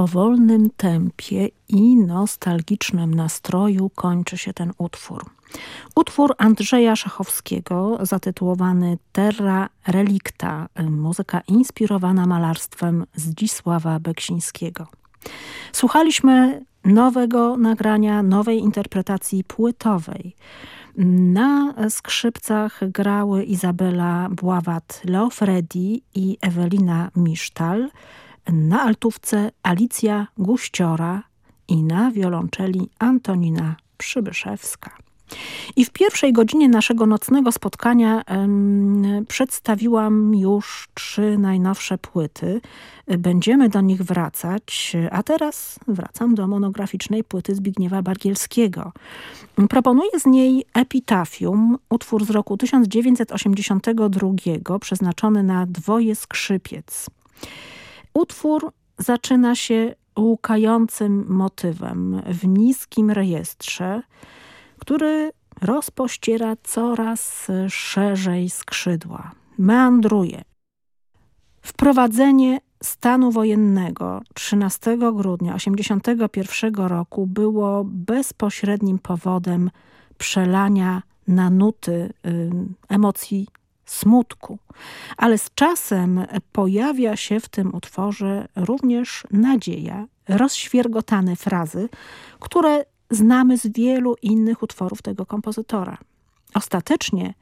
powolnym tempie i nostalgicznym nastroju kończy się ten utwór. Utwór Andrzeja Szachowskiego zatytułowany Terra Relicta, muzyka inspirowana malarstwem Zdzisława Beksińskiego. Słuchaliśmy nowego nagrania, nowej interpretacji płytowej. Na skrzypcach grały Izabela Bławat-Leofredi i Ewelina Misztal, na altówce Alicja Guściora i na wiolonczeli Antonina Przybyszewska. I w pierwszej godzinie naszego nocnego spotkania przedstawiłam już trzy najnowsze płyty. Będziemy do nich wracać, a teraz wracam do monograficznej płyty Zbigniewa Bargielskiego. Proponuję z niej Epitafium, utwór z roku 1982, przeznaczony na dwoje skrzypiec. Utwór zaczyna się łukającym motywem w niskim rejestrze, który rozpościera coraz szerzej skrzydła. Meandruje. Wprowadzenie stanu wojennego 13 grudnia 1981 roku było bezpośrednim powodem przelania na nuty y, emocji smutku. Ale z czasem pojawia się w tym utworze również nadzieja, rozświergotane frazy, które znamy z wielu innych utworów tego kompozytora. Ostatecznie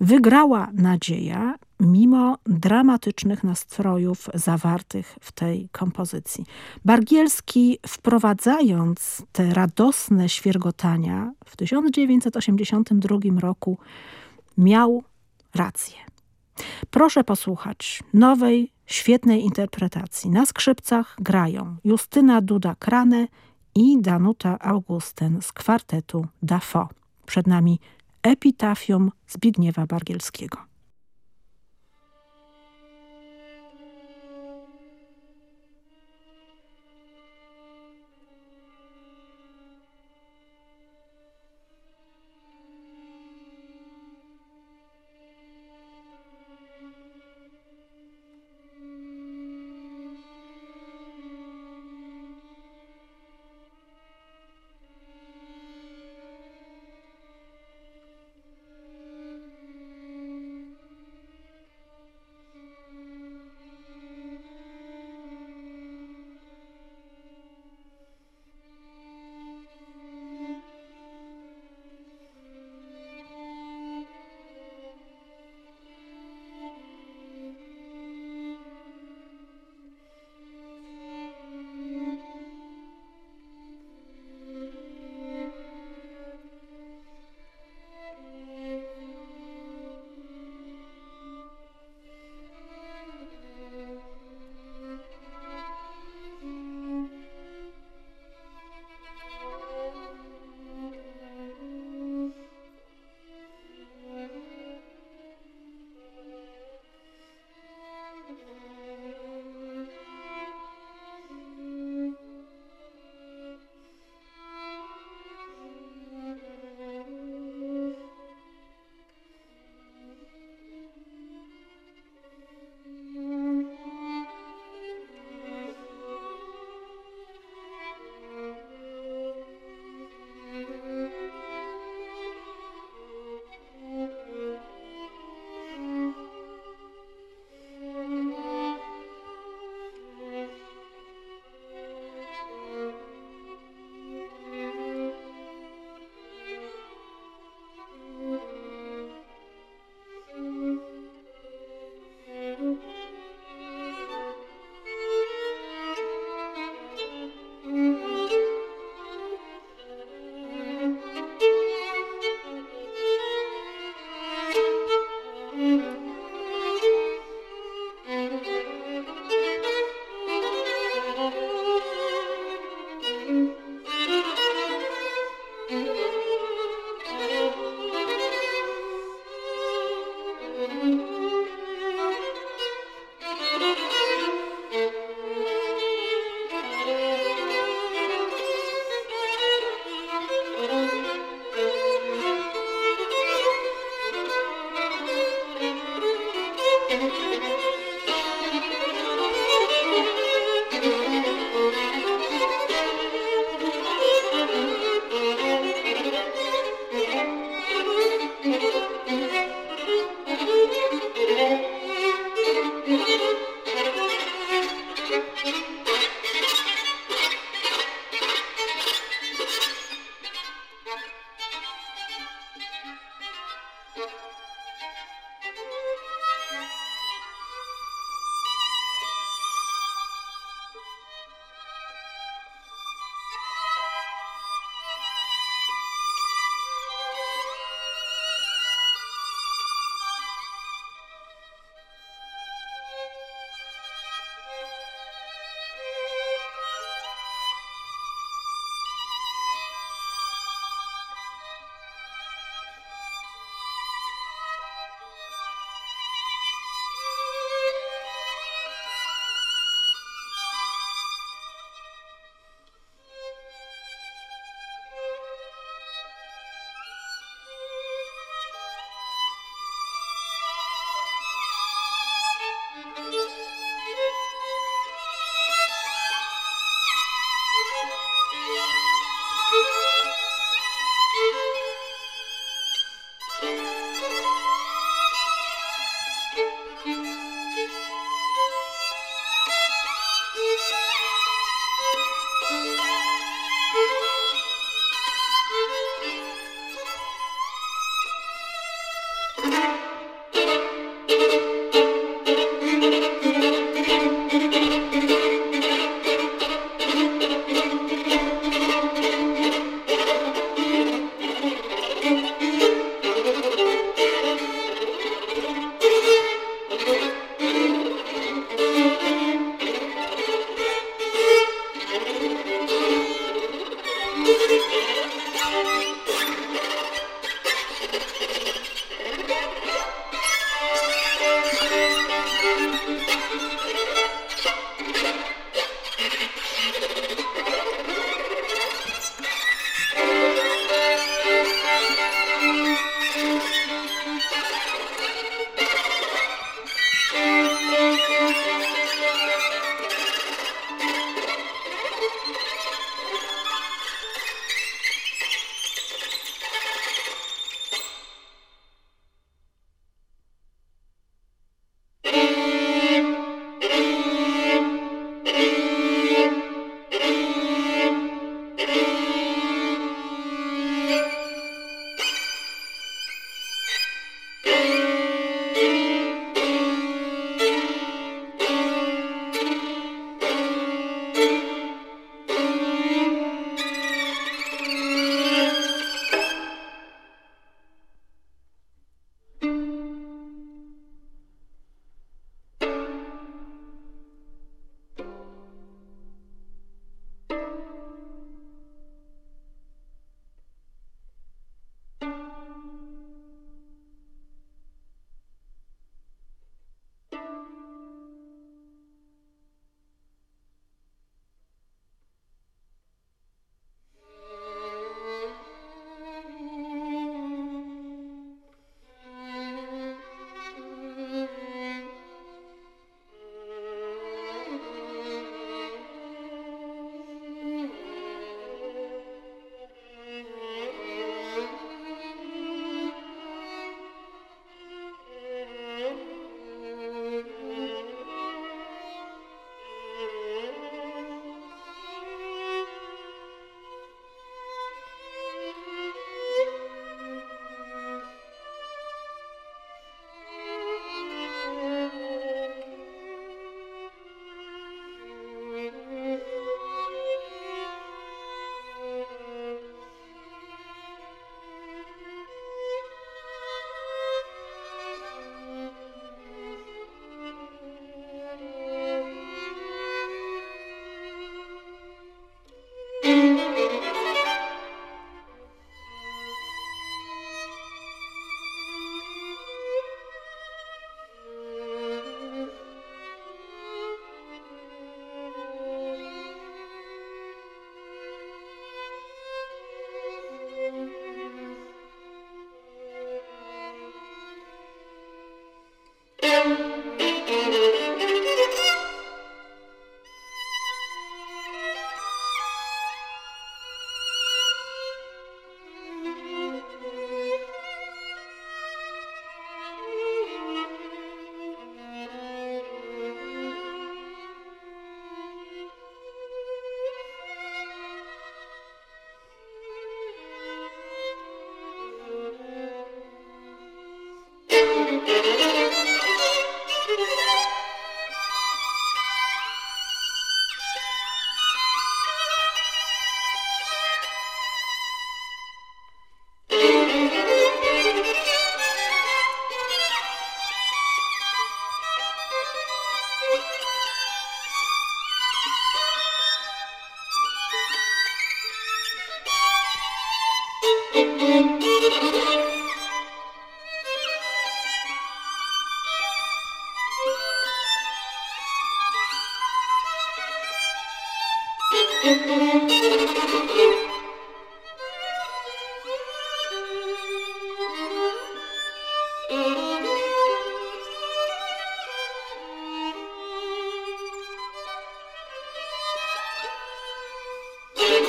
wygrała nadzieja mimo dramatycznych nastrojów zawartych w tej kompozycji. Bargielski wprowadzając te radosne świergotania w 1982 roku miał rację. Proszę posłuchać nowej, świetnej interpretacji. Na skrzypcach grają Justyna Duda-Krane i Danuta Augusten z kwartetu Dafo. Przed nami epitafium Zbigniewa Bargielskiego.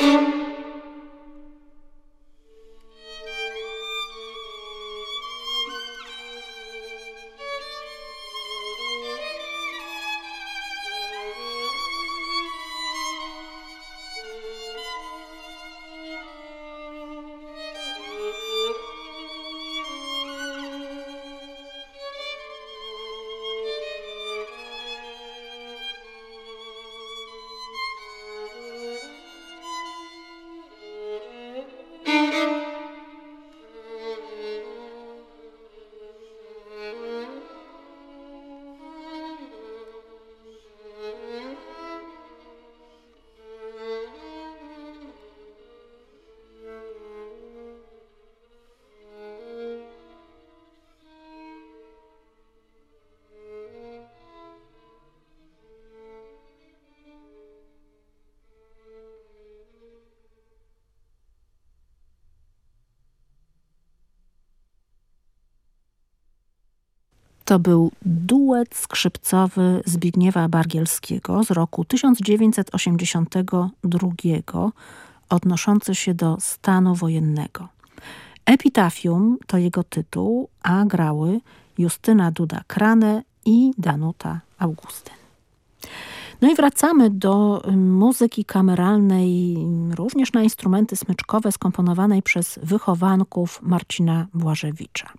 you. To był duet skrzypcowy Zbigniewa Bargielskiego z roku 1982, odnoszący się do stanu wojennego. Epitafium to jego tytuł, a grały Justyna Duda-Krane i Danuta Augustyn. No i wracamy do muzyki kameralnej, również na instrumenty smyczkowe skomponowanej przez wychowanków Marcina Błażewicza.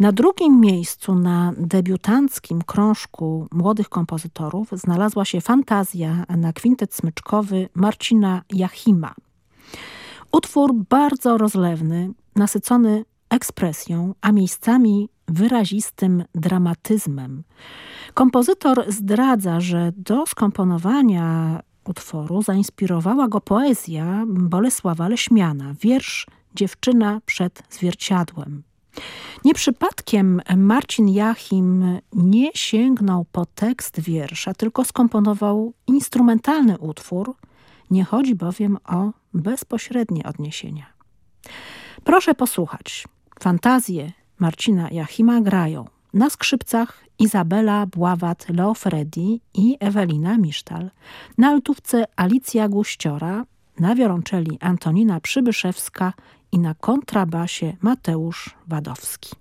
Na drugim miejscu na debiutanckim krążku młodych kompozytorów znalazła się fantazja na kwintet smyczkowy Marcina Jachima. Utwór bardzo rozlewny, nasycony ekspresją, a miejscami wyrazistym dramatyzmem. Kompozytor zdradza, że do skomponowania utworu zainspirowała go poezja Bolesława Leśmiana, wiersz Dziewczyna przed zwierciadłem. Nie przypadkiem Marcin Jachim nie sięgnął po tekst wiersza, tylko skomponował instrumentalny utwór. Nie chodzi bowiem o bezpośrednie odniesienia. Proszę posłuchać. Fantazje Marcina Jachima grają na skrzypcach Izabela Bławat-Leofredi i Ewelina Misztal, na altówce Alicja Guściora, na wiolonczeli Antonina Przybyszewska i na kontrabasie Mateusz Wadowski.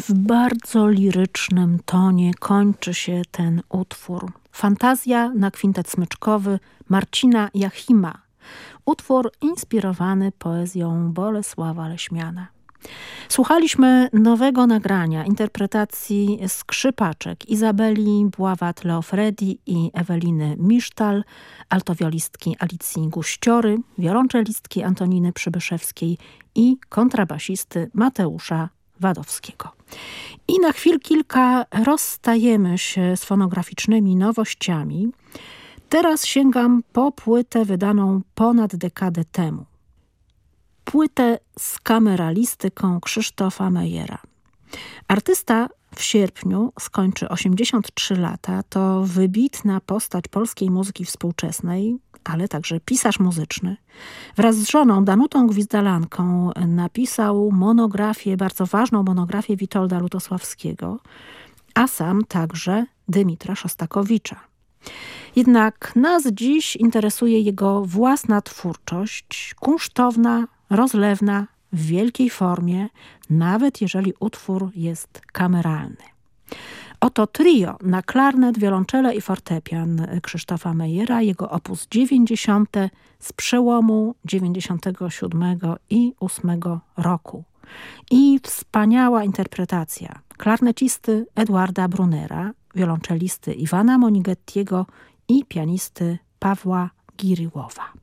W bardzo lirycznym tonie kończy się ten utwór. Fantazja na kwintet smyczkowy Marcina Jachima. Utwór inspirowany poezją Bolesława Leśmiana. Słuchaliśmy nowego nagrania interpretacji skrzypaczek Izabeli Bławat-Leofredi i Eweliny Misztal, altowiolistki Alicji Guściory, wiolonczelistki Antoniny Przybyszewskiej i kontrabasisty Mateusza Wadowskiego. I na chwil kilka rozstajemy się z fonograficznymi nowościami. Teraz sięgam po płytę wydaną ponad dekadę temu. Płytę z kameralistyką Krzysztofa Mejera. Artysta w sierpniu skończy 83 lata. To wybitna postać polskiej muzyki współczesnej, ale także pisarz muzyczny. Wraz z żoną Danutą Gwizdalanką napisał monografię, bardzo ważną monografię Witolda Lutosławskiego, a sam także Dymitra Szostakowicza. Jednak nas dziś interesuje jego własna twórczość, kunsztowna, rozlewna, w wielkiej formie, nawet jeżeli utwór jest kameralny. Oto trio na klarnet, wiolonczele i fortepian Krzysztofa Mejera, jego opus 90 z przełomu 97 i 8 roku. I wspaniała interpretacja klarnecisty Edwarda Brunera, wiolonczelisty Iwana Monigettiego i pianisty Pawła Giryłowa.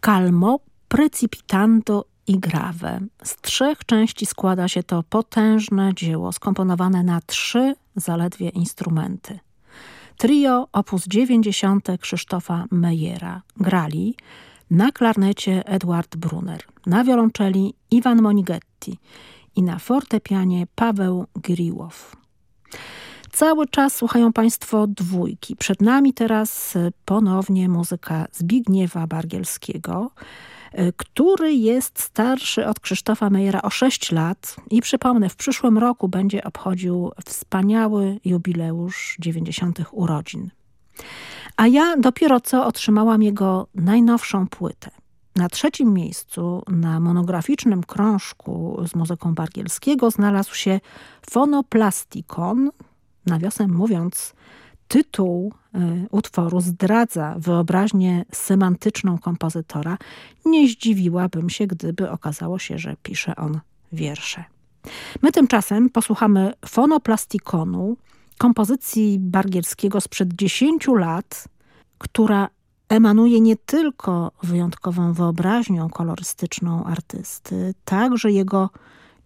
Calmo Precipitando i Grave. Z trzech części składa się to potężne dzieło skomponowane na trzy zaledwie instrumenty. Trio op. 90 Krzysztofa Mejera grali na klarnecie Edward Brunner, na wiolonczeli Iwan Monigetti i na fortepianie Paweł Giriłow. Cały czas słuchają Państwo dwójki. Przed nami teraz ponownie muzyka Zbigniewa Bargielskiego, Y, który jest starszy od Krzysztofa Mejera o 6 lat i przypomnę, w przyszłym roku będzie obchodził wspaniały jubileusz 90. urodzin. A ja dopiero co otrzymałam jego najnowszą płytę. Na trzecim miejscu na monograficznym krążku z muzyką Bargielskiego znalazł się Fonoplastikon, nawiasem mówiąc tytuł y, utworu zdradza wyobraźnię semantyczną kompozytora, nie zdziwiłabym się, gdyby okazało się, że pisze on wiersze. My tymczasem posłuchamy fonoplastikonu, kompozycji Bargierskiego sprzed 10 lat, która emanuje nie tylko wyjątkową wyobraźnią kolorystyczną artysty, także jego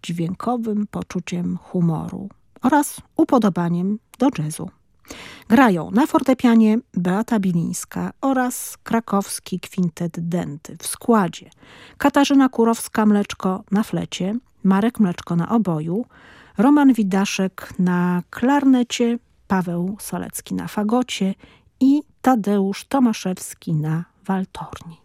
dźwiękowym poczuciem humoru oraz upodobaniem do jazzu. Grają na fortepianie Beata Bilińska oraz krakowski kwintet Denty w składzie Katarzyna Kurowska-Mleczko na flecie, Marek Mleczko na oboju, Roman Widaszek na klarnecie, Paweł Solecki na fagocie i Tadeusz Tomaszewski na waltorni.